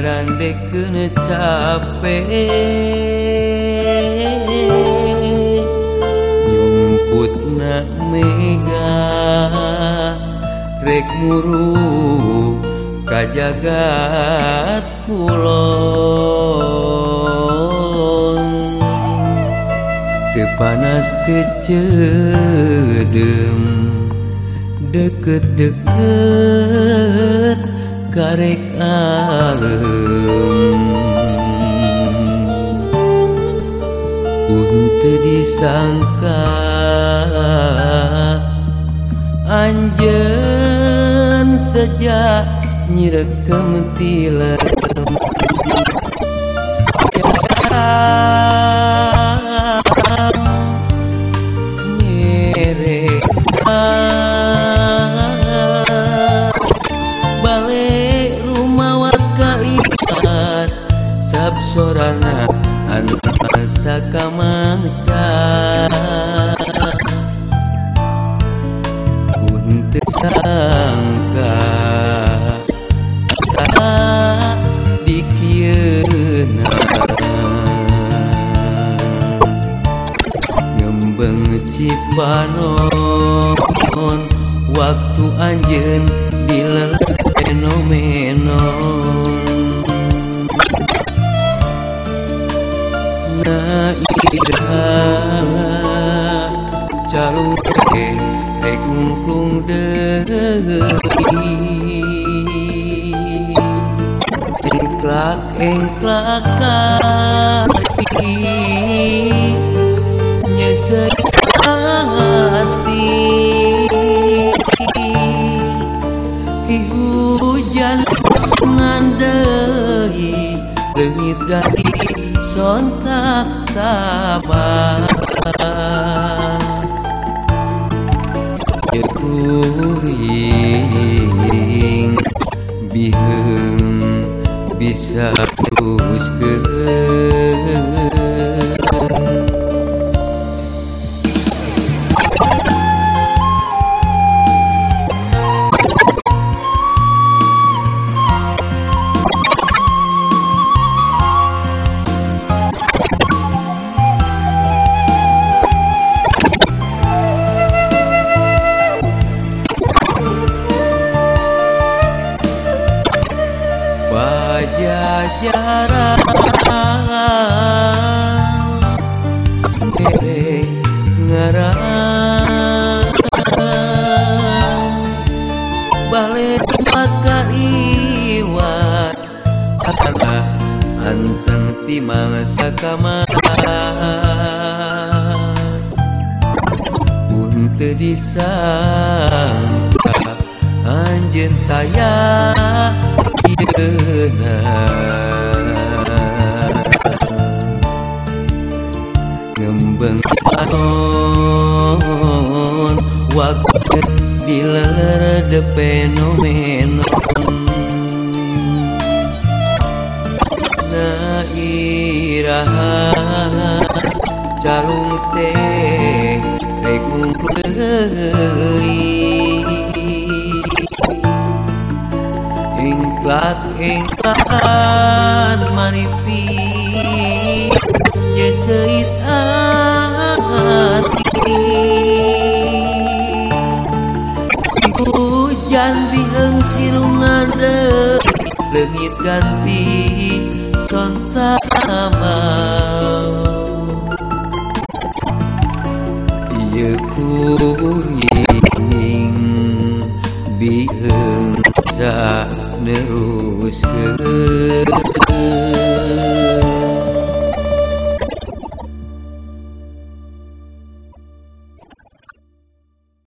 ngerandekkeun capek nyumputna mega rek muru kajagat kulon Tepanas panas deket-deket karek alem. Kuntu disangka Anjen sejak nyirek kementilan sakamangsa pun tersangka tak dikirna ngembeng cipanon waktu anjen dilelenomenon lelah ira calung ke rek ngungklung deui engklak engklak kaki hati Ki hujan ngandei leungit sontak tabah kuring biheung bisa sakama Antang timang sakama Pun terdisangka Anjen taya Iyelah ngembang panon Waktu bila leler de fenomenon na iraha calung teh rek mumpeui Ingklak ingklakan manipi jeseit ati Hujan di eung sirungan leungit ganti xuân ta màu. Giờ cô nhìn bị hương ra nơi rùa xưa